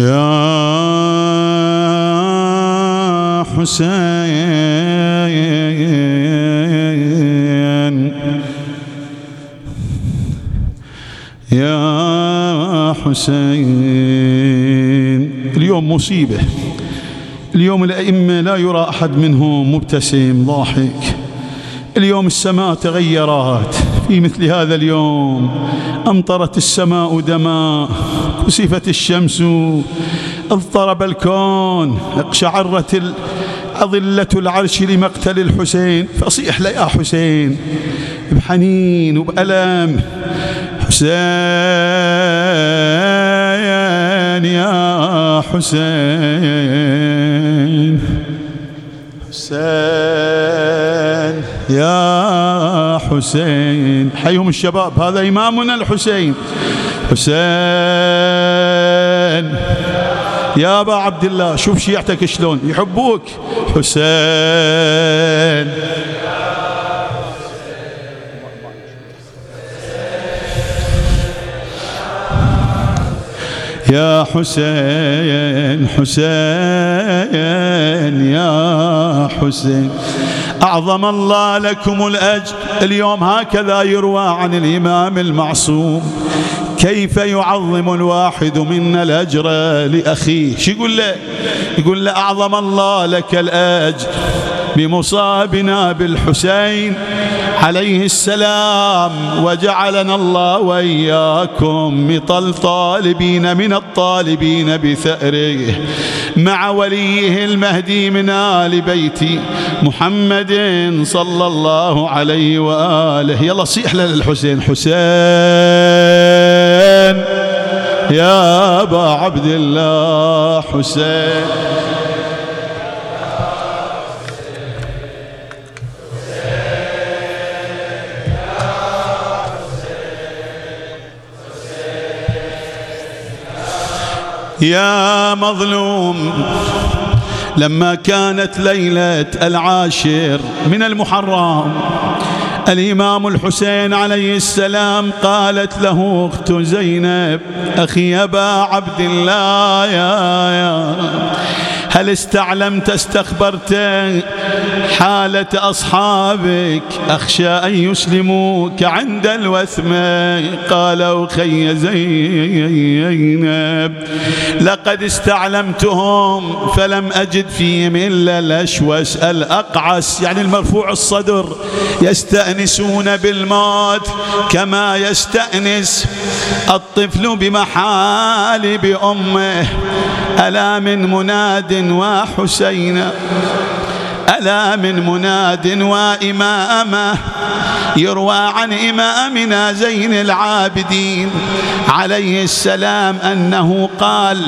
يا حسين يا حسين. اليوم مصيبة. اليوم الأئمة لا يرى أحد منهم مبتسم ضاحك. اليوم السماء تغيرت في مثل هذا اليوم. أمطرت السماء دماء كسفت الشمس اضطرب الكون. اقشعرت أظلة العرش لمقتل الحسين. فصيح لي يا حسين. بحنين وبألم. حسين يا حسين. حسين. يا حسين. حيهم الشباب هذا إمامنا الحسين. حسين. يا أبا عبد الله شوف شيعتك شلون يحبوك. حسين. يا حسين حسين يا حسين. أعظم الله لكم الأجر. اليوم هكذا يروى عن الإمام المعصوم. كيف يعظم الواحد منا الأجر لأخيه؟ شو يقول له؟ يقول له أعظم الله لك الأجر. بمصابنا بالحسين عليه السلام وجعلنا الله وإياكم من طالبين من الطالبين بثأره مع وليه المهدي من آل بيت محمد صلى الله عليه وآله. يلا صيح للحسين حسين يا أبا عبد الله حسين. يا مظلوم. لما كانت ليلة العاشر من المحرم الإمام الحسين عليه السلام قالت له أخت زينب أخي أبا عبد الله يا, يا هل استعلمت استخبرت حالة أصحابك؟ أخشى أن يسلموك عند الوثمة قال أخي زينب لقد استعلمتهم فلم أجد فيهم إلا الأشوس الأقعس. يعني المرفوع الصدر. يستأنسون بالموت كما يستأنس الطفل بمحالب أمه. ألا من مناد وحسين ألا من مناد وإمامة يروى عن إمامنا زين العابدين عليه السلام أنه قال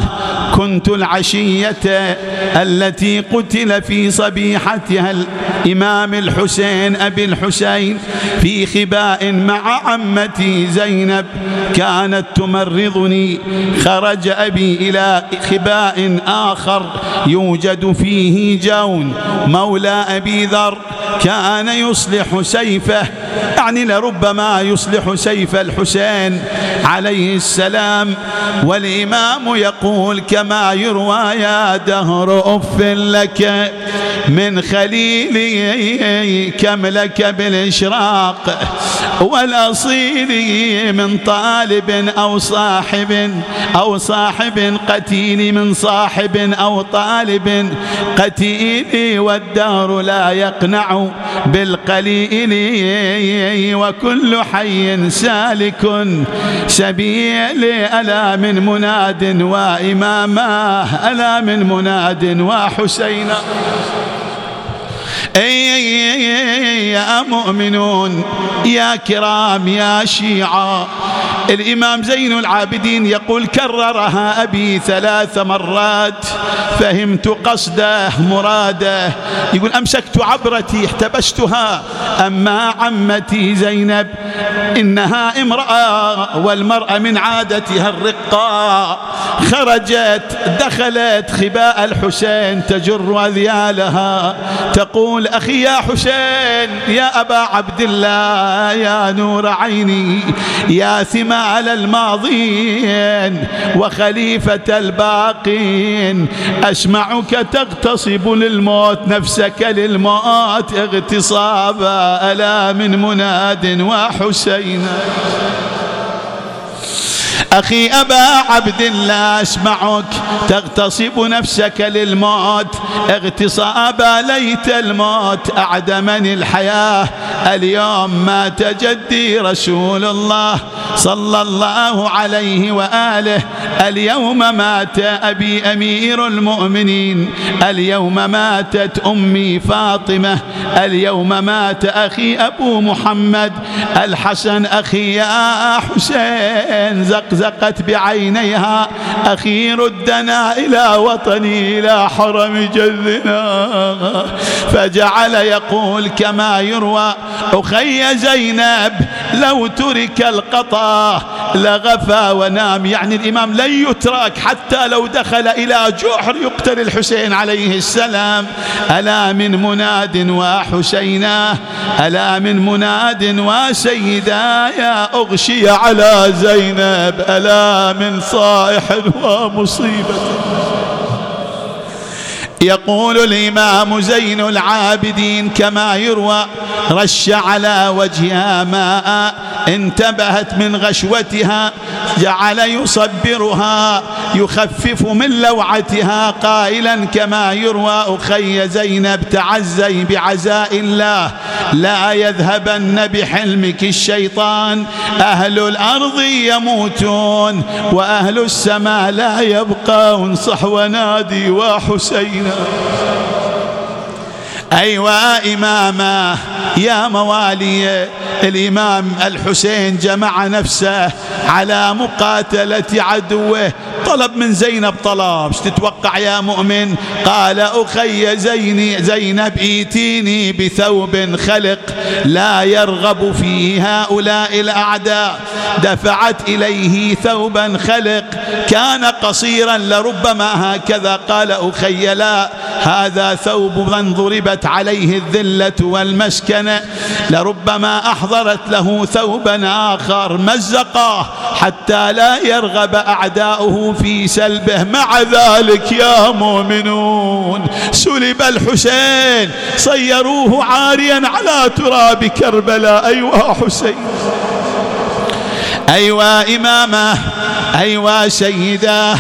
كنت العشية التي قتل في صبيحتها الإمام الحسين أبي الحسين في خباء مع عمتي زينب كانت تمرضني. خرج أبي إلى خباء آخر يوجد فيه جون مولى أبي ذر كان يصلح سيفه يعني لربما يصلح سيف الحسين عليه السلام. والإمام يقول كما يروى يا دهر أف لك من خليلي كم لك بالإشراق والأصيل من طالب أو صاحب أو صاحب قتيل من صاحب أو طالب قتيل والدهر لا يقنع بالقليل وكل حي سالك سبيل ألا من مناد وإماما ألا من مناد وحسينا أي يا مؤمنون يا كرام يا شيعة الإمام زين العابدين يقول كررها أبي ثلاث مرات فهمت قصده مراده. يقول أمسكت عبرتي احتبستها. أما عمتي زينب إنها امرأة والمرأة من عادتها الرقاء. خرجت دخلت خباء الحسين تجر أذيالها. تقول أخي يا حسين يا أبا عبد الله يا نور عيني يا ثمار كمال الماضين وخليفة الباقين. أسمعك تغتصب للموت نفسك للموت اغتصابا ألا من مناد وحسين. أخي أبا عبد الله أسمعك. تغتصب نفسك للموت. اغتصابا ليت الموت. أعدمني الحياة. اليوم مات جدي رسول الله صلى الله عليه وآله. اليوم مات أبي أمير المؤمنين. اليوم ماتت أمي فاطمة. اليوم مات أخي أبو محمد. الحسن أخي يا حسين زقزقت بعينيها أخي ردنا إلى وطني إلى حرم جذنا. فجعل يقول كما يروى أخي زينب لو ترك القطا لغفى ونام. يعني الإمام لن يترك حتى لو دخل إلى جحر يقتل الحسين عليه السلام. ألا من مناد وحسينا ألا من مناد وسيدا يا أغشي على زينب ألا من صائح ومصيبة؟ يقول الإمام زين العابدين كما يروى رش على وجهها ماء انتبهت من غشوتها جعل يصبرها يخفف من لوعتها قائلا كما يروى أخي زينب تعزي بعزاء الله لا يذهبن بحلمك الشيطان أهل الأرض يموتون وأهل السماء لا يبقون صحو نادي وحسينا أيوا إماما يا موالي الإمام الحسين جمع نفسه على مقاتلة عدوه. طلب من زينب طلب. تتوقع يا مؤمن؟ قال أخي زيني زينب إيتيني بثوب خلق لا يرغب فيه هؤلاء الأعداء. دفعت إليه ثوبا خلق. كان قصيرا لربما هكذا. قال أخي لا هذا ثوب من ضربت عليه الذلة والمسكنة لربما أحضرت له ثوبا آخر مزقاه حتى لا يرغب أعداؤه في سلبه. مع ذلك يا مؤمنون سلب الحسين صيروه عاريا على تراب كربلاء. أيها حسين. أيوا إمامة أيوا سيداه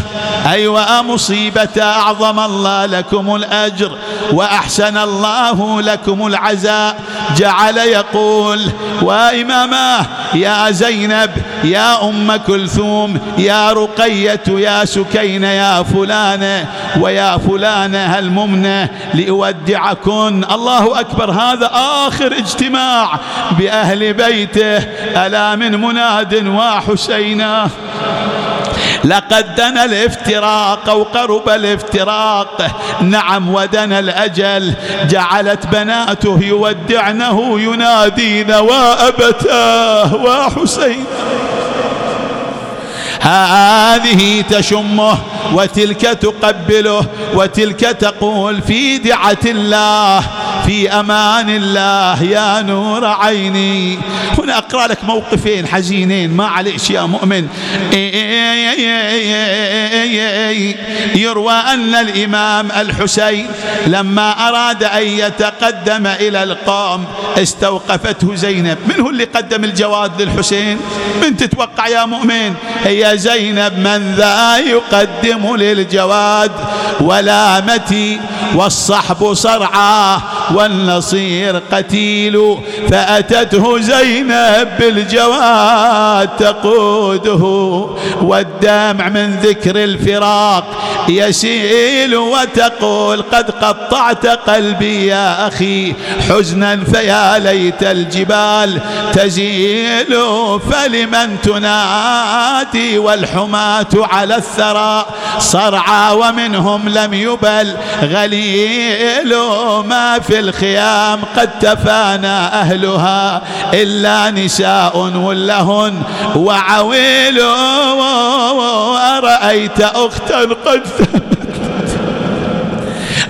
أيوا مصيبة أعظم الله لكم الأجر وأحسن الله لكم العزاء. جعل يقول وإماماه يا زينب يا أم كلثوم يا رقية يا سكينة يا فلانة ويا فلانة الممنة لأودعكن؟ الله أكبر هذا آخر اجتماع بأهل بيته. ألا من مناد وحسينا؟ لقد دنا الافتراق أو قرب الافتراق. نعم ودنا الأجل. جعلت بناته يودعنه ينادين وأبتاه وحسين. هذه تشمه وتلك تقبله وتلك تقول في دعة الله. في أمان الله يا نور عيني. هنا أقرأ لك موقفين حزينين. ما عليش يا مؤمن. يروى أن الإمام الحسين لما أراد أن يتقدم إلى القوم استوقفته زينب. من هو اللي قدم الجواد للحسين؟ من تتوقع يا مؤمن؟ هي زينب من ذا يقدم للجواد. ولامتي والصحب صرعى والنصير قتيل فأتته زينب بالجواد تقوده والدمع من ذكر الفراق يسيل وتقول قد قطعت قلبي يا أخي حزنا فيا ليت الجبال تزيل فلمن تنادي والحماة على الثرى صرعى ومنهم لم يبل غليل ما في الخيام قد تفانى أهلها إلا نساء ولهن وعويل. أرأيت أختا قد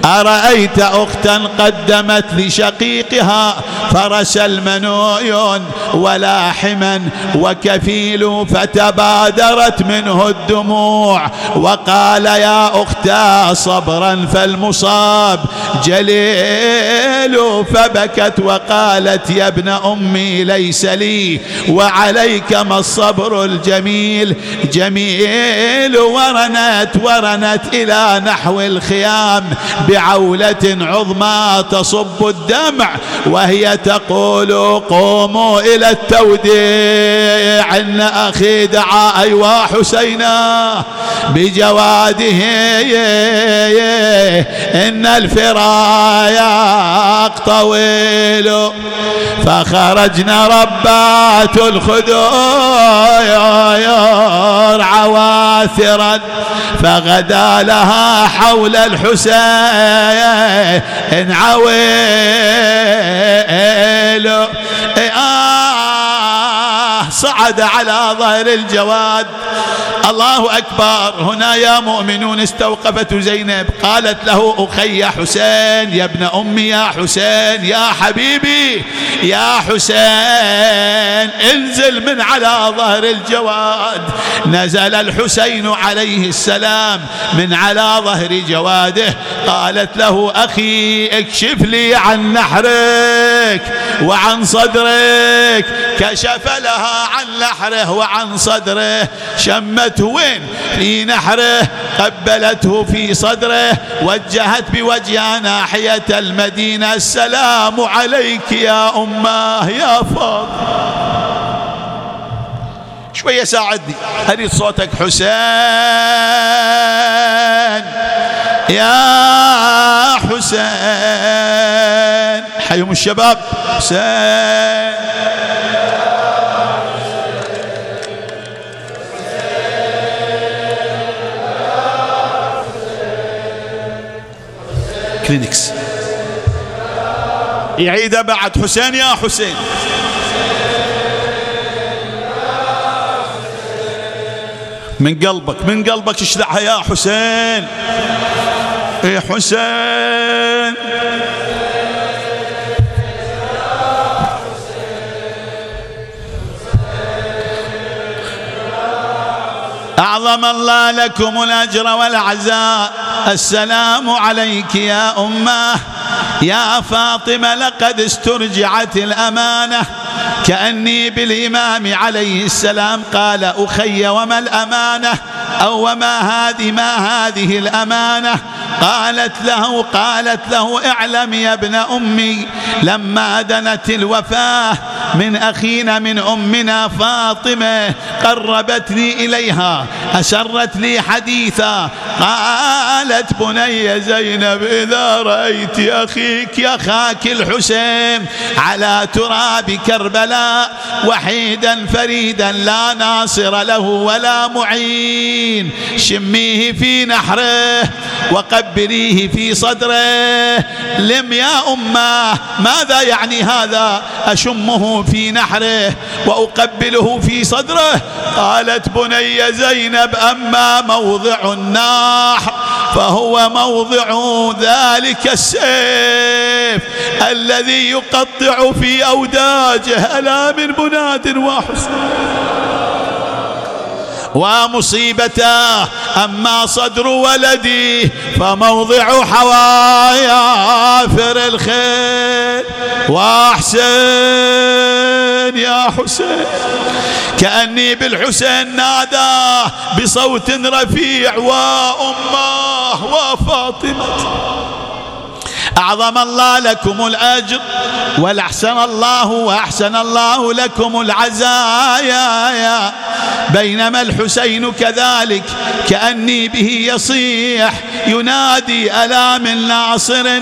أرأيت أختا قدمت لشقيقها فرس المنوي ولاحما وكفيل فتبادرت منه الدموع وقال يا أختا صبرا فالمصاب جليل فبكت وقالت يا ابن أمي ليس لي وعليك ما الصبر الجميل جميل ورنت ورنت إلى نحو الخيام بعولة عظمى تصب الدمع وهي تقول قوموا إلى التوديع إن أخي دعا أيوا حسينا بجواده إن الفراق طويل فخرجنا ربات الخدور عواثرا فغدا لها حول الحسين عويل آه صعد على ظهر الجواد. الله أكبر. هنا يا مؤمنون استوقفت زينب. قالت له أخي حسين يا ابن أمي يا حسين يا حبيبي يا حسين انزل من على ظهر الجواد. نزل الحسين عليه السلام من على ظهر جواده. قالت له أخي اكشف لي عن نحرك وعن صدرك. كشف لها عن نحره وعن صدره شمته وين؟ في نحره قبلته في صدره وجهت بوجهها ناحية المدينة السلام عليك يا أماه يا فاطمة. شوية ساعدني أريد صوتك حسين. يا حسين. حيهم الشباب حسين. كلينكس يعيد بعد حسين يا حسين. من قلبك من قلبك اشلعها يا حسين. يا حسين؟ أعظم الله لكم الأجر والعزاء. السلام عليك يا أمة. يا فاطمة لقد استرجعت الأمانة. كأني بالإمام عليه السلام قال أخي وما الأمانة؟ أو وما هذه؟ ما هذه الأمانة؟ قالت له قالت له اعلم يا ابن أمي لما دنت الوفاة من أخينا من أمنا فاطمة قربتني إليها أسرت لي حديثا. قالت بني زينب إذا رأيت أخيك يا خاك الحسين على تراب كربلاء وحيدا فريدا لا ناصر له ولا معين. شميه في نحره وقبليه في صدره. لم يا أمة ماذا يعني هذا؟ أشمه في نحره وأقبله في صدره. قالت بني زينب أما موضع الناح فهو موضع ذلك السيف الذي يقطع في أوداجه. ألا من مناد وحسن ومصيبته أما صدر ولدي فموضع حوايافر الخيل وأحسن يا حسين كأني بالحسين نادى بصوت رفيع وأماه وفاطمة. أعظم الله لكم الأجر والأحسن الله وأحسن الله لكم العزايا. بينما الحسين كذلك كأني به يصيح ينادي ألا من ناصر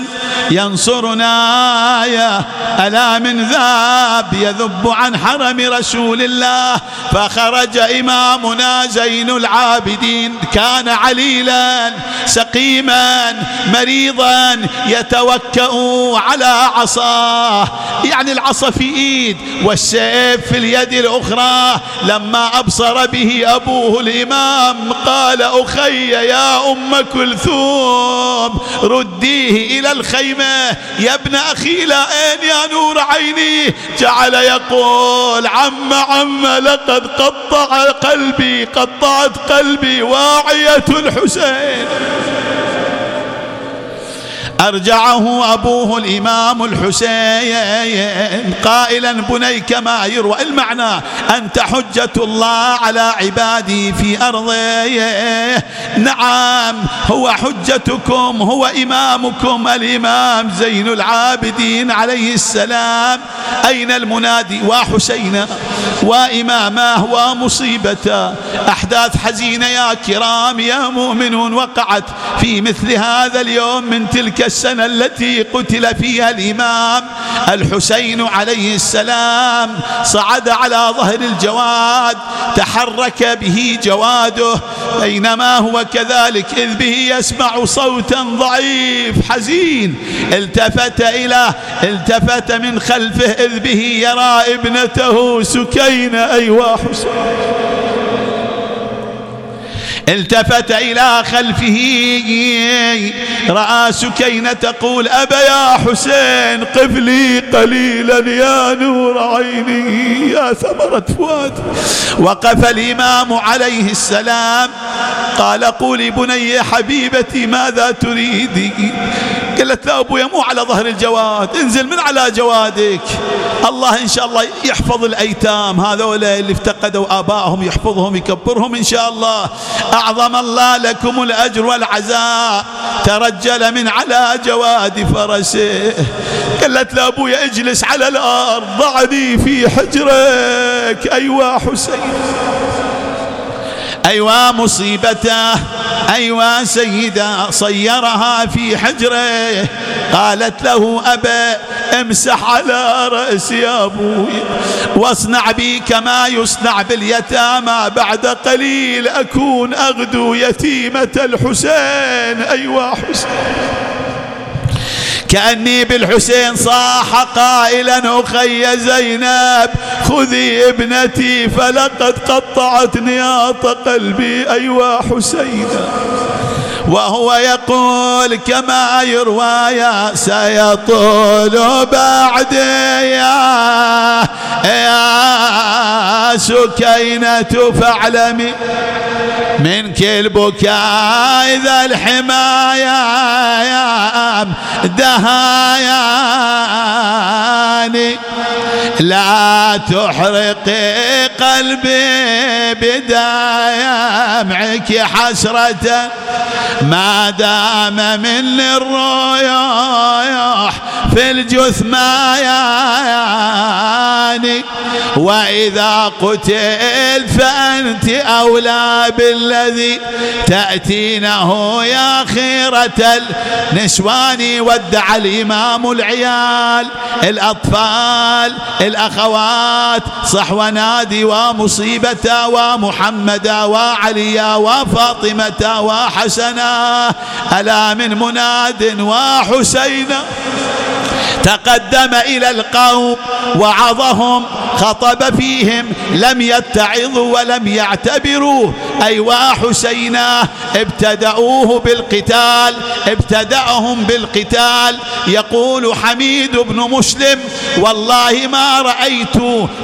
ينصرنا يا ألا من ذاب يذب عن حرم رسول الله. فخرج إمامنا زين العابدين كان عليلا سقيما مريضا يتوكأ على عصاه يعني العصا في إيد والسيف في اليد الأخرى. لما أبصر به أبوه الإمام قال أخي يا أم كلثوم رديه إلى الخيمة. يا ابن أخي لا أين يا نور عيني؟ جعل يقول عم عم لقد قطع قلبي قطعت قلبي واعية الحسين. أرجعه أبوه الإمام الحسين قائلا بني كما يروى. المعنى أنت حجة الله على عبادي في أرضه. نعم هو حجتكم هو إمامكم الإمام زين العابدين عليه السلام. أين المنادي؟ وحسين وإمامه ومصيبته أحداث حزينة يا كرام يا مؤمنون وقعت في مثل هذا اليوم من تلك السنة التي قتل فيها الإمام الحسين عليه السلام. صعد على ظهر الجواد تحرك به جواده بينما هو كذلك إذ به يسمع صوتا ضعيف حزين. التفت إلى التفت من خلفه إذ به يرى ابنته سكينة أيوا حسين. التفت إلى خلفه. رأى سكينة تقول أبا يا حسين قف لي قليلا يا نور عيني يا ثمرة فؤاد. وقف الإمام عليه السلام قال قولي بني حبيبتي ماذا تريدي قالت لا أبويا مو على ظهر الجواد انزل من على جوادك. الله إن شاء الله يحفظ الأيتام هذول اللي افتقدوا آبائهم يحفظهم يكبرهم إن شاء الله. أعظم الله لكم الأجر والعزاء. ترجل من على جواد فرسه. قالت له أبويا اجلس على الأرض ضعني في حجرك أيوا حسين. أيوا مصيبته أيوا سيدة صيرها في حجره. قالت له أبا امسح على رأسي يا أبوي واصنع بي كما يصنع باليتامى. بعد قليل أكون أغدو يتيمة الحسين. أيوا حسين. كأني بالحسين صاح قائلا أخي زينب خذي ابنتي فلقد قطعت نياط قلبي. أيوا حسينا وهو يقول كما يروى يا سيطول بعد يا سكينة فاعلمي من كل بكاء إذا الحماية دهاياني. لا تحرقي قلبي بدمعك حسرة. ما دام من الرويح في الجثمان وإذا قتل فأنت أولى بالذي تأتينه يا خيرة النسوان. ودع الإمام العيال الأطفال الأخوات صح ونادي ومصيبة ومحمد وعلي وفاطمة وحسنا ألا من مناد وحسين؟ تقدم إلى القوم وعظهم خطب فيهم لم يتعظوا ولم يعتبروا. أيوا حسينا ابتدأوه بالقتال ابتدأهم بالقتال. يقول حميد بن مسلم والله ما رأيت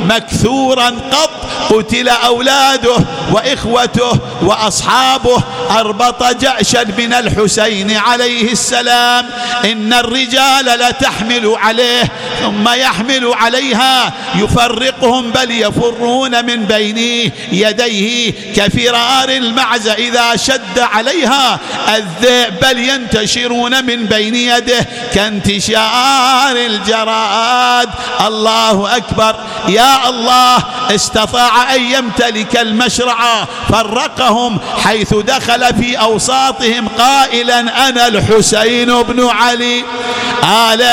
مكثورا قط قتل أولاده وإخوته وأصحابه. أربط جأشا من الحسين عليه السلام. إن الرجال لتحمل عليه ثم يحمل عليها. يفرقهم بل يفرون من بين يديه. كفرار المعز إذا شد عليها. الذئب بل ينتشرون من بين يده. كانتشار الجراد. الله أكبر. يا الله استطاع أن يمتلك المشرع. فرقهم حيث دخل في أوساطهم قائلا أنا الحسين بن علي.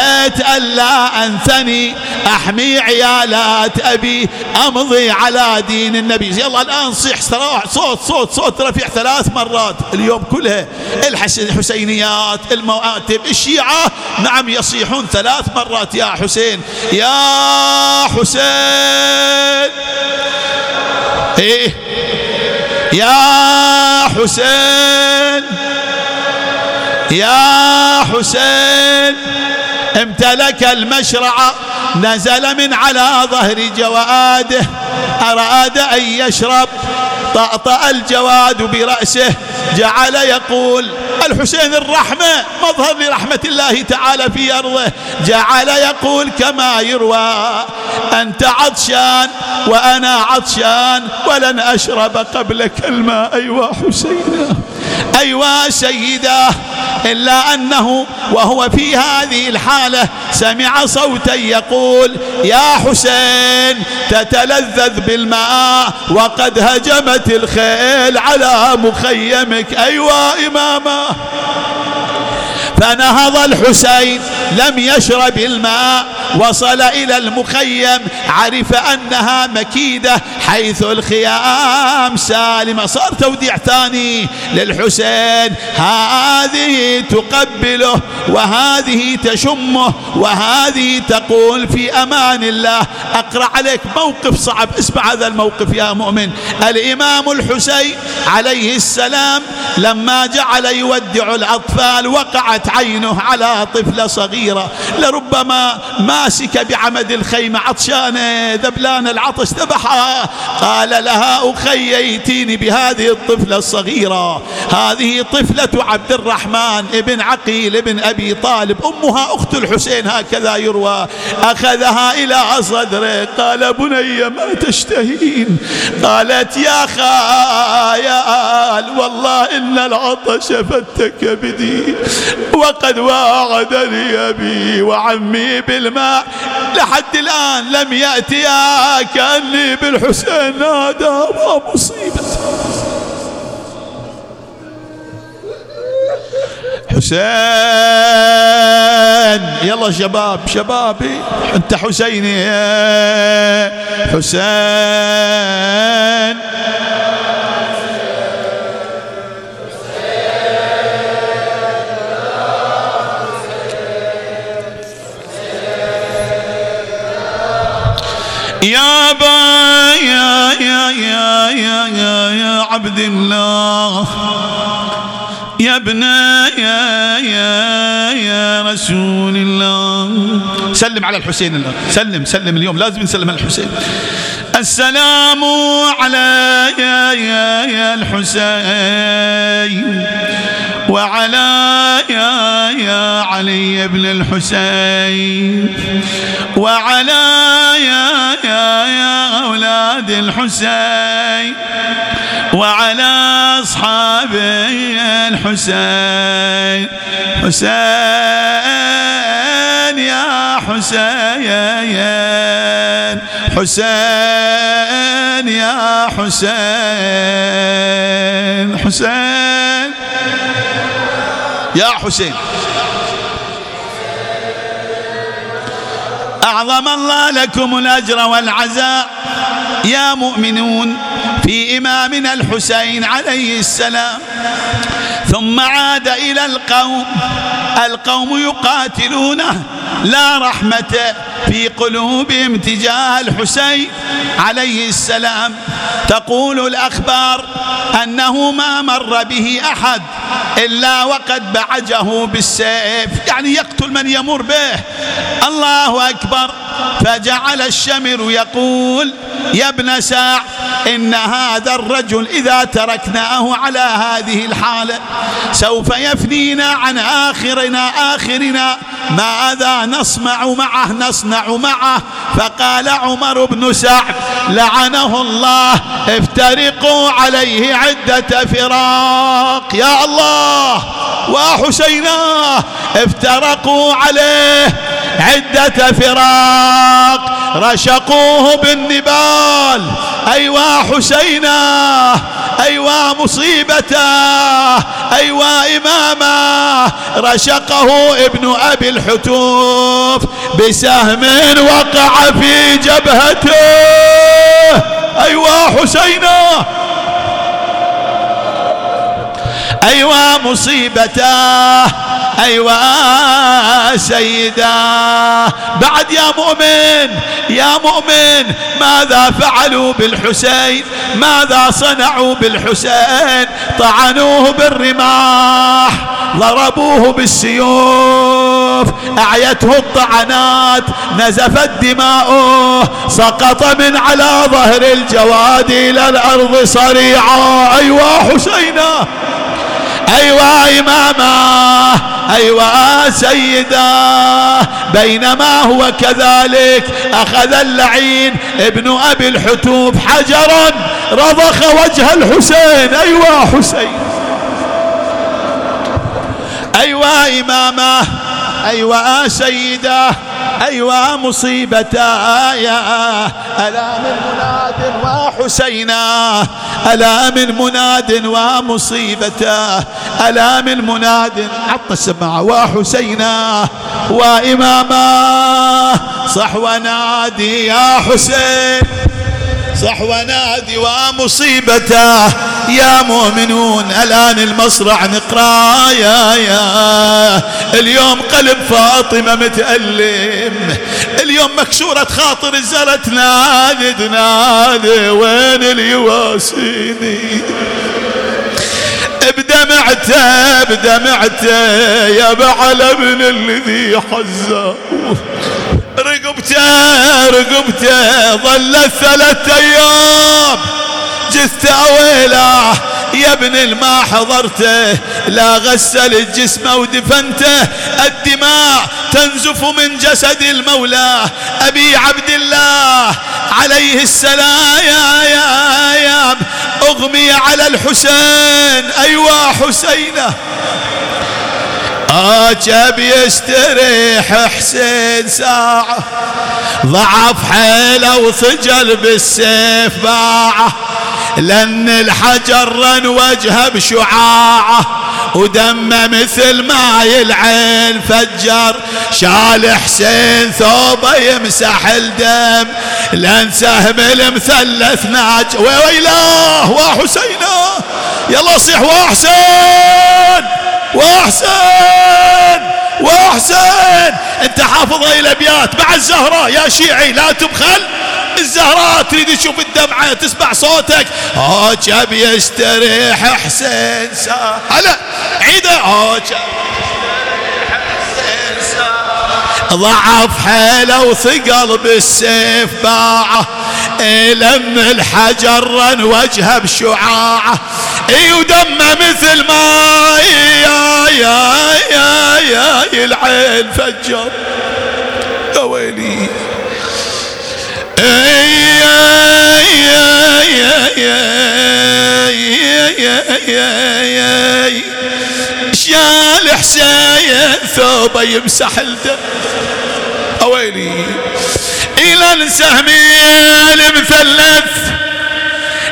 آلت ألا أنثني. أحمي عيالات أبي أمضي على دين النبي. يلا الآن صيح صوت صوت صوت رفيع ثلاث مرات اليوم كلها. الحسينيات المواتب الشيعة. نعم يصيحون ثلاث مرات. يا حسين يا حسين. إيه. يا حسين. يا حسين. امتلك المشرع نزل من على ظهر جواده أراد أن يشرب طأطأ الجواد برأسه جعل يقول الحسين الرحمة مظهر لرحمة الله تعالى في أرضه. جعل يقول كما يروى أنت عطشان وأنا عطشان ولن أشرب قبلك الماء أيوا حسين أيوا سيداه إلا أنه وهو في هذه الحالة سمع صوتا يقول يا حسين تتلذذ بالماء وقد هجمت الخيل على مخيمك أيوا إماما فنهض الحسين. لم يشرب الماء وصل إلى المخيم عرف أنها مكيدة حيث الخيام سالمة. صار توديع ثاني للحسين. هذه تقبله وهذه تشمه وهذه تقول في أمان الله. أقرأ عليك موقف صعب. اسمع هذا الموقف يا مؤمن. الإمام الحسين عليه السلام لما جعل يودع الأطفال وقعت عينه على طفلة صغيرة. لربما ماسك بعمد الخيمة عطشانة ذبلان العطش ذبحها. قال لها أخي ائتيني بهذه الطفلة الصغيرة. هذه طفلة عبد الرحمن ابن عقيل ابن أبي طالب. أمها أخت الحسين هكذا يروى. أخذها إلى صدره. قال بني ما تشتهين؟ قالت يا خيال والله إن العطش فتك بدي وقد واعدني أبي وعمي بالماء لحد الآن لم يأتيا كأني بالحسين نادى ومصيبة. حسين يلا شباب شبابي أنت حسيني. حسين. يا با يا يا يا يا يا, يا عبد الله. يا ابن يا يا يا رسول الله. سلم على الحسين الآن سلم سلم اليوم. لازم نسلم على الحسين. السلام على يا يا يا الحسين. وعلى يا يا علي بن الحسين وعلى يا يا يا أولاد الحسين وعلى أصحاب الحسين. حسين يا حسين حسين يا حسين حسين. يا حسين. أعظم الله لكم الأجر والعزاء يا مؤمنون في إمامنا الحسين عليه السلام. ثم عاد إلى القوم. القوم يقاتلونه لا رحمة في قلوبهم تجاه الحسين عليه السلام. تقول الأخبار أنه ما مر به أحد إلا وقد بعجه بالسيف. يعني يقتل من يمر به. الله أكبر. فجعل الشمر يقول يا ابن ساع إن هذا الرجل إذا تركناه على هذه الحالة سوف يفنينا عن آخرنا آخرنا. ماذا نصنع معه؟ نصنع معه. فقال عمر بن سعد لعنه الله افترقوا عليه عدة فراق. يا الله وحسيناه افترقوا عليه. عدة فراق رشقوه بالنبال. أيوا حسينا أيوا مصيبته أيوا إمامه. رشقه ابن أبي الحتوف بسهم وقع في جبهته. أيوا حسينا أيوا مصيبته. أيوا سيدا بعد يا مؤمن يا مؤمن ماذا فعلوا بالحسين؟ ماذا صنعوا بالحسين؟ طعنوه بالرماح ضربوه بالسيوف أعيته الطعنات نزفت دماؤه سقط من على ظهر الجواد إلى الأرض صريعا. أيوا حسينا أيوا إماما أيوا سيدا بينما هو كذلك أخذ اللعين ابن أبي الحتوب حجرا رضخ وجه الحسين. أيوا حسين. أيوا إمامة أيوا سيدة. أيوا مصيبتا يا ألا من مناد وحسينا ألا من مناد ومصيبتا ألا من مناد عط السماعة وحسينا وإماما صح ونادي يا حسين. صح ونادي ومصيبته يا مؤمنون الآن المصرع نقرا يا. يا اليوم قلب فاطمة متألم. اليوم مكسورة خاطر الزرت نادي تنادي وين اليواسيني؟ بدمعته بدمعته يا بعل ابن الذي حزه. رقبته رقبته ظلت ثلاثة أيام. جثة ويله يا ابن الما حضرته لا غسلت جسمه ودفنته. الدماء تنزف من جسد المولى أبي عبد الله عليه السلام. يا يا أغمي على الحسين. أيوا حسينة. عجب يستريح حسين ساعة. ضعف حيله وثجل بالسيف باعه. لأن الحجر رن وجهه بشعاعة. ودمه مثل ماي العين فجر. شال حسين ثوبه يمسح الدم. لأن سهم المثلث ناج. ويلاه وحسينه يلا صيح وحسين واحسن! واحسن! انت حافظ هاي الابيات مع الزهراء يا شيعي لا تبخل. الزهراء تريد تشوف الدمعة تسمع صوتك. عجب يستريح حسين سا هلا عيده. عجب ضعف حيله وثقل بالسيف باعه. لم الحجر وجهه بشعاعة اي ودمه مثل ما يا يا يا يا العين فجر. يا ويلي. شال حسين ثوبه يمسح الدم. اويلي إلى السهمين المثلث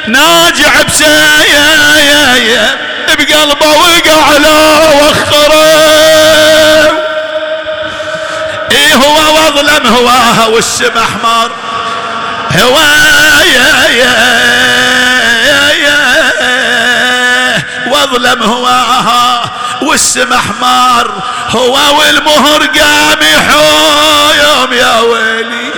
ناجع بسايا بقلبه وقع له وخره إيه هو واظلم هواها والسم أحمر. هوايا يا يا واظلم هواها والسم أحمر. هو والمهر قام يحوم يا ويلي.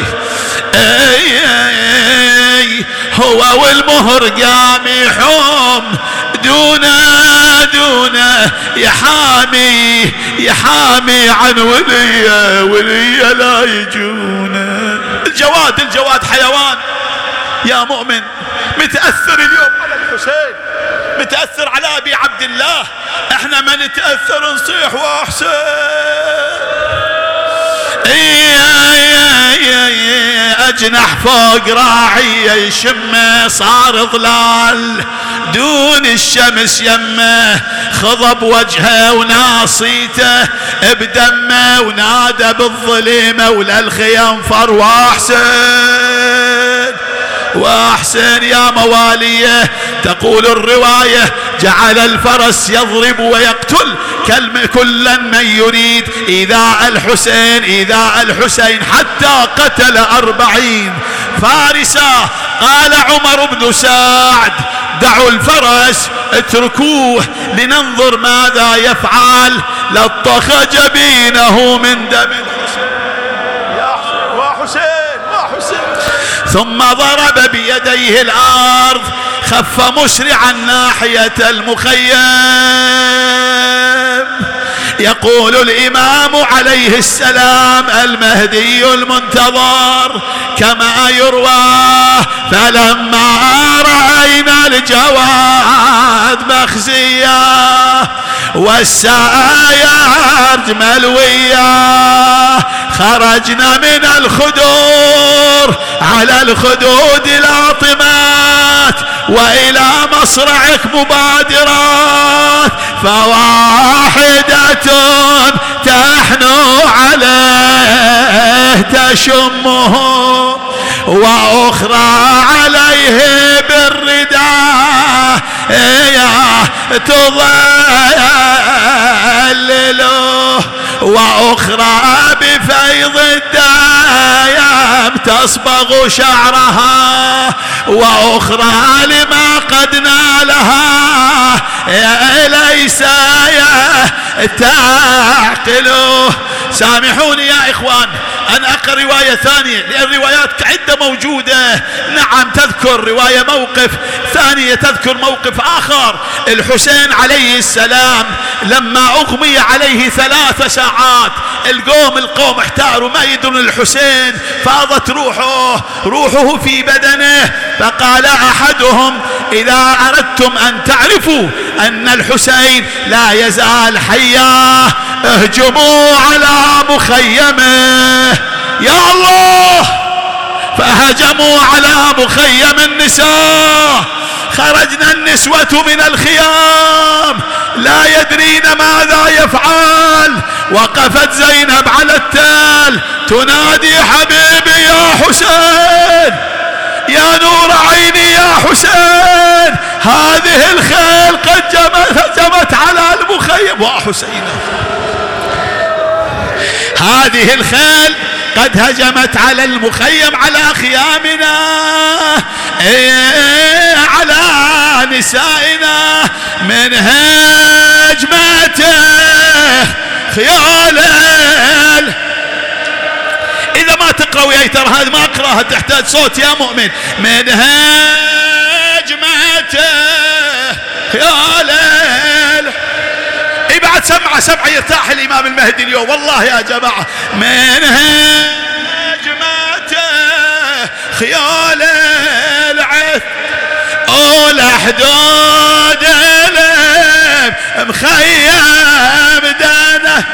هو والمهر قام يحوم دونه دونه يحامي يحامي عن وليه وليه لا يجونه الجواد الجواد حيوان. يا مؤمن متأثر اليوم. على الحسين متأثر على أبي عبد الله. إحنا ما نتأثر نصيح وأحسن. جنح فوق راعي يشمه صار ظلال دون الشمس يمه خضب وجهه وناصيته بدمه ونادى بالظليمة وللخيام فر واحسن وأحسن يا مواليه تقول الرواية جعل الفرس يضرب ويقتل. كلا من يريد إذاء الحسين إذاء الحسين حتى قتل أربعين فارسا. قال عمر بن سعد دعوا الفرس اتركوه لننظر ماذا يفعل. لطخ جبينه من دم ثم ضرب بيديه الأرض خف مسرعا ناحية المخيم. يقول الإمام عليه السلام المهدي المنتظر كما يروى فلما رأينا الجواد مخزية والساير ملوية خرجنا من الخدور على الخدود لاطمات وإلى مصرعك مبادرات فواحدة تحنو عليه تشمه وأخرى عليه بالرداء يا تضلله وأخرى بفيض الدايم تصبغ شعرها وأخرى لما قد نالها. يا ليس يا تعقله سامحوني يا إخوان. أن أقرأ رواية ثانية لأن الروايات عدة موجودة. نعم تذكر رواية موقف ثانية تذكر موقف آخر. الحسين عليه السلام لما أغمي عليه ثلاث ساعات القوم القوم احتاروا ما يدرون الحسين فاضت روحه روحه في بدنه فقال أحدهم إذا أردتم أن تعرفوا أن الحسين لا يزال حيا اهجموا على مخيمة. يا الله! فهجموا على مخيم النساء. خرجنا النسوة من الخيام. لا يدرين ماذا يفعل. وقفت زينب على التال. تنادي حبيبي يا حسين. يا نور عيني يا حسين. هذه الخيل قد هجمت على المخيم. وحسين هذه الخيل قد هجمت على المخيم على خيامنا إيه على نسائنا من هجمته خيال. إذا ما تقرأ وياي ترى هذه ما أقرأها تحتاج صوت يا مؤمن. من هجمته خيال. بعد سمعة سمعة يرتاح الإمام المهدي اليوم. والله يا جماعة من هجمته خيال العث. أول حدود مخيم دانه.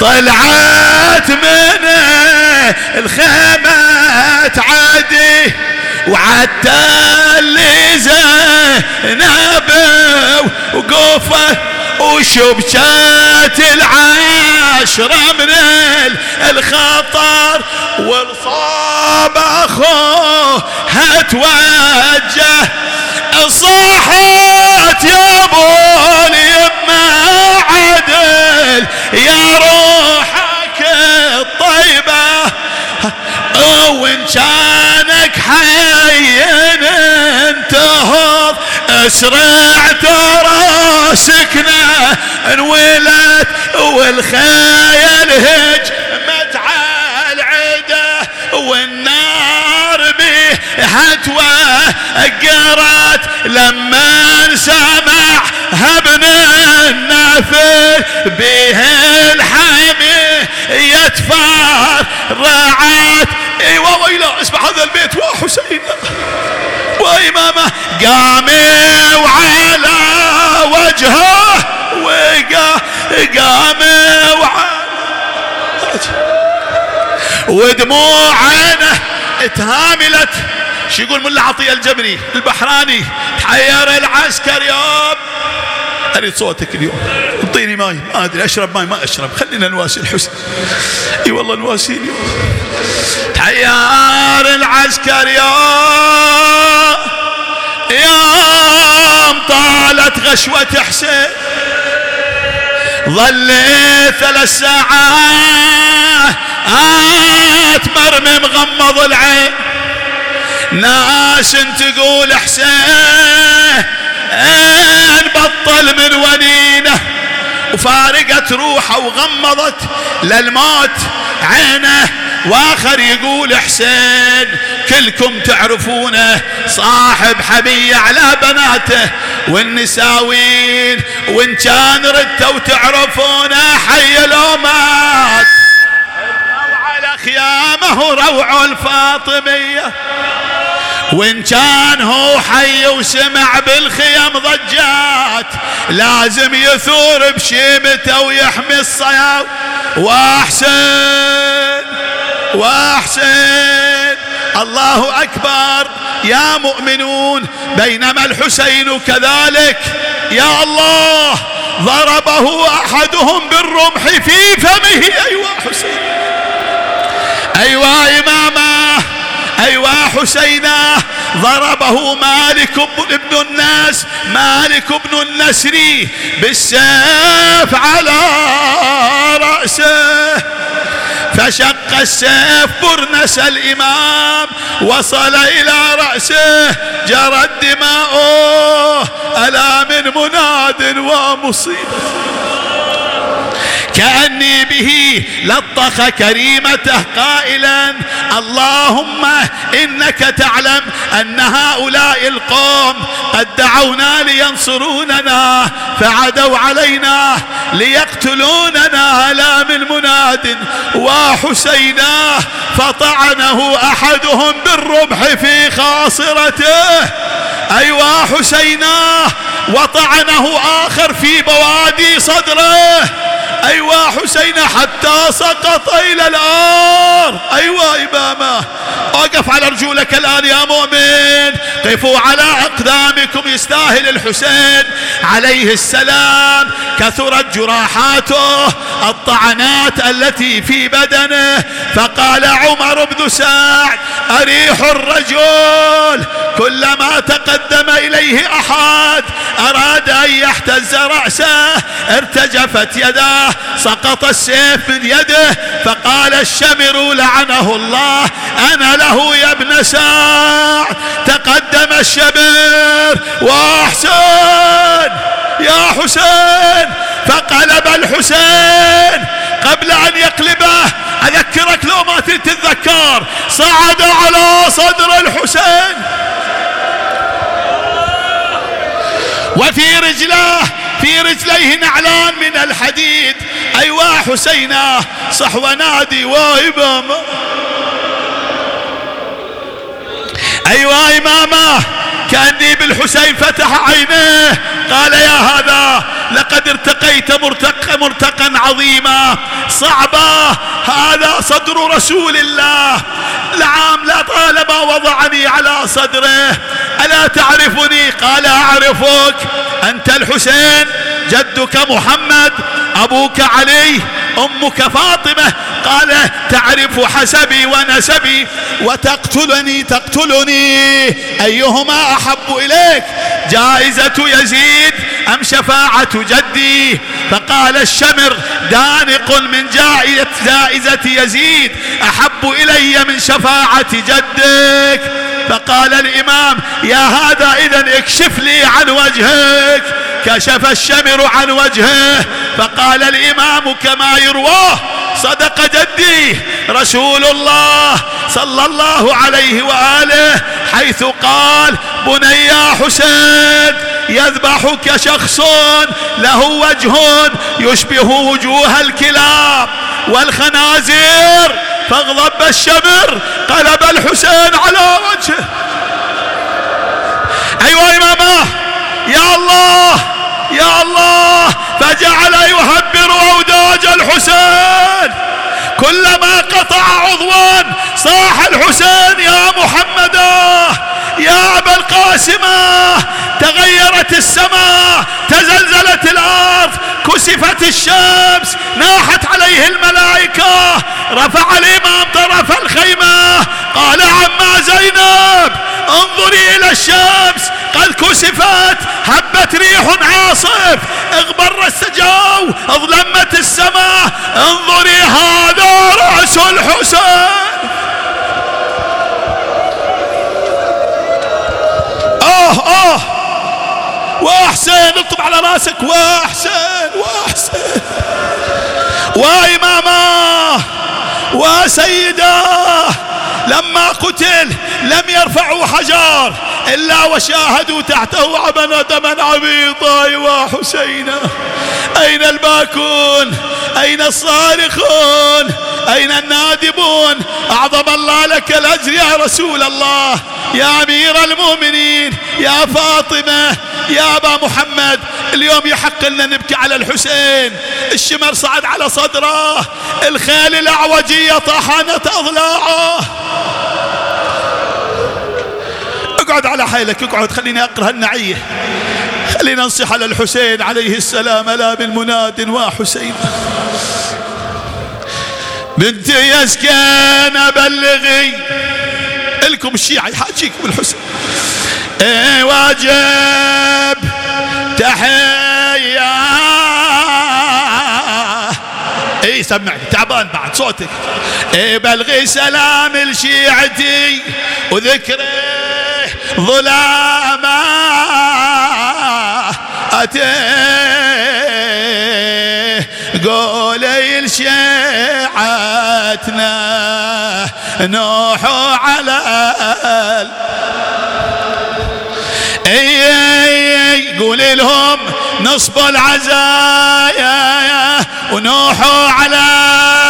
طلعت من الخيمة عادي وعدت اللي زينب وقوفه. وشبشات العاشرة من الخطر والصاب أخوه هتوجه. صاحت يا أبو اليمه عدل يا روحك الطيبة. وإن كانك حي اسرع ترى سكنه انولت والخيل هجمت على العده والنار به هتوه قرات لما سمع ابن النافل به الحمي يتفار رعت أيوه ويلا اسمع هذا البيت وحسين وإمامه قام وعلى وجهه وقام وعلى ودموع عينه طلعت هاملة شو يقول ملا عطية الجبري البحراني؟ تحير العسكر يوم أريد صوتك اليوم. اعطيني ماي. ما أدري أشرب ماي ما أشرب. خلينا نواسي الحسن. إي والله نواسي تحير العسكر يوم يوم طالت غشوة حسين. ظليت ثلاث ساعات مرمي مغمض العين. ناس تقول حسين بطل من ونينه. وفارقت روحه وغمضت للموت عينه. وآخر يقول حسين كلكم تعرفونه صاحب حبية على بناته والنساوين وإن كان ردتوا تعرفونه حي لو مات. على خيامه روع الفاطمية. وإن كان هو حي وسمع بالخيم ضجات لازم يثور بشيمته ويحمي الصيام. وأحسن وأحسن. الله أكبر. يا مؤمنون بينما الحسين كذلك. يا الله ضربه أحدهم بالرمح في فمه. ايوا حسين. ايوا إمامة. أيوا حسينا ضربه مالك ابن الناس مالك بن النسري بالسيف على رأسه. فشق السيف برنس الإمام وصل إلى رأسه جرت دماؤه ألا من مناد ومصيبة كأني به لطخ كريمته قائلا اللهم إنك تعلم أن هؤلاء القوم قد دعونا لينصروننا فعدوا علينا ليقتلوننا لا من مناد وحسينا فطعنه أحدهم بالرمح في خاصرته. أيوا حسينا وطعنه آخر في بوادي صدره. أيوا حسين حتى سقط إلى الأرض. أيوا إمامة. أقف على رجولك الآن يا مؤمن. قفوا على أقدامكم يستاهل الحسين. عليه السلام. كثرت جراحاته. الطعنات التي في بدنه. فقال عمر بن سعد أريح الرجل. كلما تقدم إليه أحد أراد أن يحتز رأسه ارتجفت يداه. سقط السيف من يده فقال الشمر لعنه الله أنا له يا ابن سعد تقدم الشمر وأحسن يا حسين فقلب الحسين قبل أن يقلبه. أذكرك لو ما تتذكر صعد على صدر الحسين. وفي رجله في رجليه نعلان من الحديد. أيوا حسينا صح ونادي وإمامه أيوا إمامه كأني بالحسين فتح عينيه. قال يا هذا لقد ارتقيت مرتق مرتقا عظيما. صعبا هذا صدر رسول الله. العام لا طالما وضعني على صدره. ألا تعرفني؟ قال أعرفك. أنت الحسين جدك محمد أبوك علي أمك فاطمة. قال تعرف حسبي ونسبي. وتقتلني تقتلني. أيهما أحب إليك؟ جائزة يزيد أم شفاعة جدي؟ فقال الشمر دانق من جائزة, جائزة يزيد أحب إلي من شفاعة جدك. فقال الإمام يا هذا إذا اكشف لي عن وجهك. كشف الشمر عن وجهه فقال الإمام كما يرواه صدق جدي. رسول الله صلى الله عليه وآله حيث قال بني يا حسين. يذبحك شخص له وجه يشبه وجوه الكلاب والخنازير. فاغضب الشمر قلب الحسين على وجهه. أيوه امامه يا الله يا الله. فجعل يهبر أوداج الحسين. كلما قطع عضوا صاح الحسين يا محمدا يا أبا القاسمة تغيرت السماء تزلزلت الأرض كسفت الشمس ناحت عليه الملائكة رفع الإمام طرف الخيمة قال عما زينب انظري إلى الشمس قد كسفت هبت ريح عاصف. اغبر السجاو اظلمت السماء. انظري هذا رأس الحسين. آه آه. وأحسن اطب على رأسك. وأحسن وأحسن. وإماماه وسيداه لما قتل لم يرفعوا حجار إلا وشاهدوا تحته عبنا دما عبيطا وحسينا أين الباكون؟ أين الصارخون؟ أين النادبون؟ أعظم الله لك الأجر يا رسول الله. يا أمير المؤمنين يا فاطمة يا أبا محمد. اليوم يحق لنا نبكي على الحسين. الشمر صعد على صدره. الخيل الأعوجية طحنت أضلاعه. اقعد على حيلك اقعد خليني أقرأ النعيه خلينا ننصح على الحسين عليه السلام لا بالمناد وحسين. بنت يسكن بلغي لكم الشيعة يحاجيكم الحسين. إيه واجب. تحية. اي سمعني تعبان بعد صوتك. اي بلغي سلام لشيعتي وذكري ظلاما قولي لشيعتنا نوح على لهم نصب العزايا ونوحوا على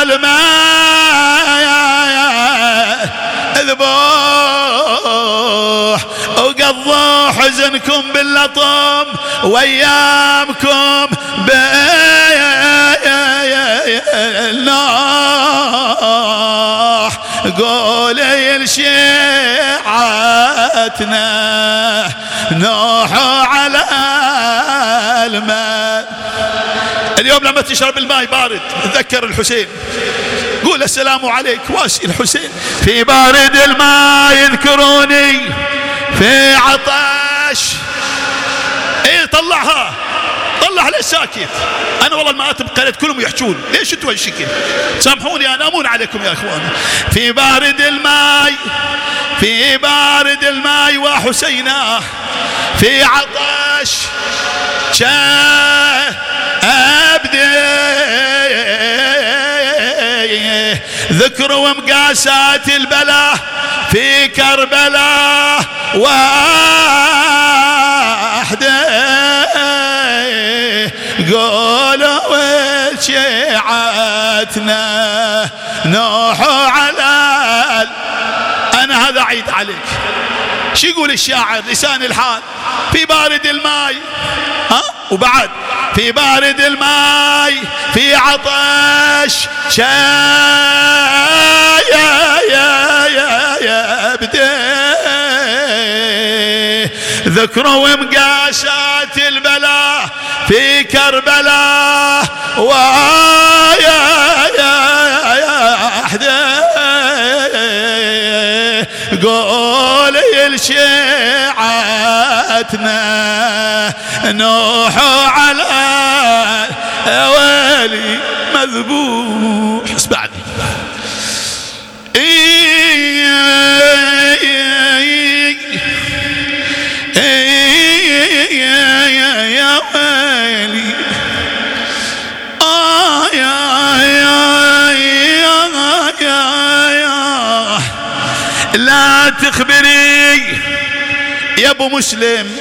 الماء اذبوح وقضوا حزنكم باللطم وأيامكم بالنوح قولي لشيعتنا نوح على الماء. اليوم لما تشرب الماء بارد تذكر الحسين. قول السلام عليك واسي الحسين؟ في بارد الماء يذكروني في عطش إيه طلعها. طلع ليش ساكت. أنا والله المآتم قريت كلهم يحجون. ليش أنتوا هالشكل سامحوني أنا أمون عليكم يا اخواني في بارد الماء في بارد الماء وحسينا في عطش أبدي ذكر ومقاسات البلاء في كربلاء وحده. قولوا شيعتنا نوح على أنا هذا عيد عليك شو يقول الشاعر؟ لسان الحال. في بارد الماي. ها؟ وبعد. في بارد الماي. في عطش. شاي يا يا يا يا ذكر ومقاسات البلاء في كربلاء ويا قولي لشيعتنا نوح على ويلي مذبوح اسمعني يا ويلي لا تخبري. يا أبو مسلم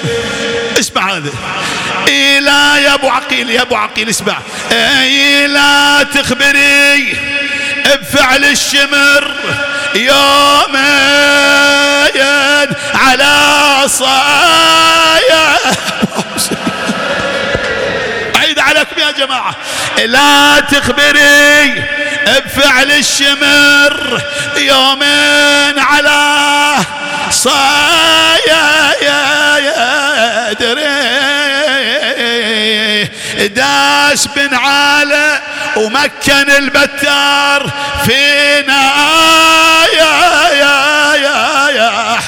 اسمع هذا. إيه لا يا أبو عقيل يا أبو عقيل اسمع. إيه لا تخبري. بفعل الشمر يوم على صايا. عيد عليكم يا جماعة. لا تخبري. بفعل الشمر يومين على صايا داس بن عالة ومكن البتار فينا. يا يا يا يا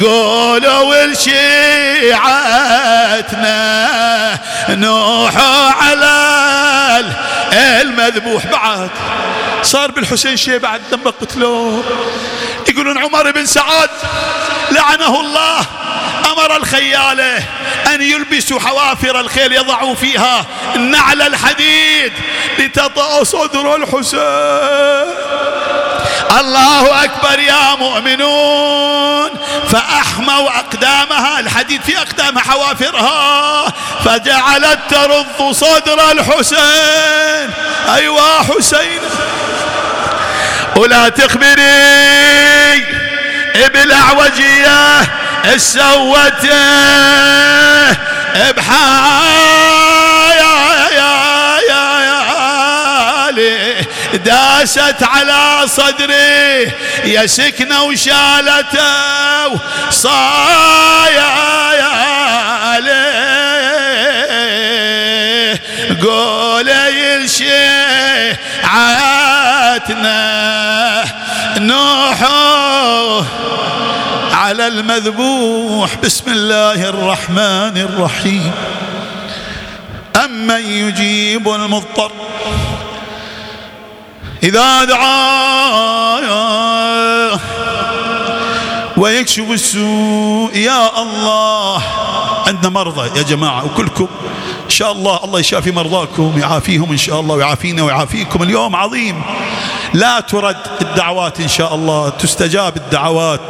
قولوا لشيعتنا نوحوا على المذبوح بعد صار بالحسين شيء بعد دم قتلوه يقولون عمر بن سعد لعنه الله. أمر الخيالة أن يلبسوا حوافر الخيل يضعوا فيها نعل الحديد لتطأ صدر الحسين. الله أكبر يا مؤمنون. فأحموا أقدامها الحديد في أقدامها حوافرها. فجعلت ترض صدر الحسين. أيوا حسين. ولا تخبري بالأعوجية سوته بحايا داست على صدري يا سكنة وشالته صايا قولي الشيعاتنا نوحو على المذبوح. بسم الله الرحمن الرحيم. أمن يجيب المضطر. إذا دعاه ويكشف السوء يا الله. عندنا مرضى يا جماعة وكلكم. إن شاء الله الله يشافي مرضاكم يعافيهم إن شاء الله ويعافينا ويعافيكم. اليوم عظيم. لا ترد الدعوات إن شاء الله. تستجاب الدعوات.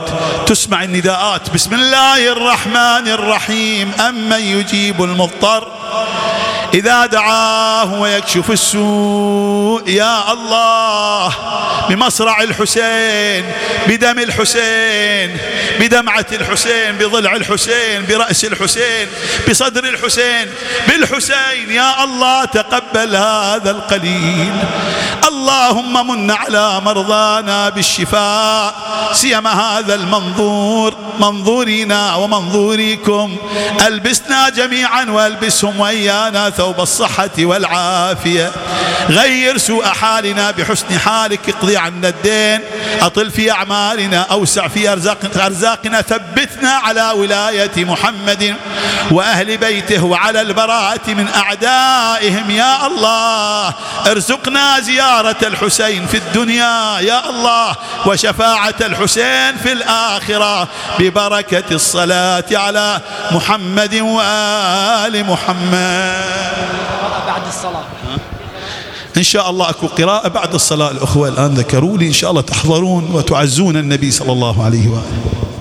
تسمع النداءات. بسم الله الرحمن الرحيم. أمن يجيب المضطر. إذا دعاه ويكشف السوء. يا الله بمصرع الحسين بدم الحسين بدمعة الحسين بضلع الحسين برأس الحسين بصدر الحسين بالحسين. يا الله تقبل هذا القليل. اللهم من على مرضانا بالشفاء سيما هذا المنظور. منظورنا ومنظوركم ألبسنا جميعا وألبسهم وإيانا ثوب الصحة والعافية. غير سوء حالنا بحسن حالك. اقضي عنا الدين. أطل في أعمالنا. أوسع في أرزاق أرزاقنا. ثبتنا على ولاية محمد وأهل بيته وعلى البراءة من أعدائهم. يا الله ارزقنا زيارة الحسين في الدنيا. يا الله وشفاعة الحسين في الآخرة. ببركة الصلاة على محمد وآل محمد. بعد الصلاة. إن شاء الله أكو قراءة بعد الصلاة. الأخوة الآن ذكروا لي إن شاء الله تحضرون وتعزون النبي صلى الله عليه وآله.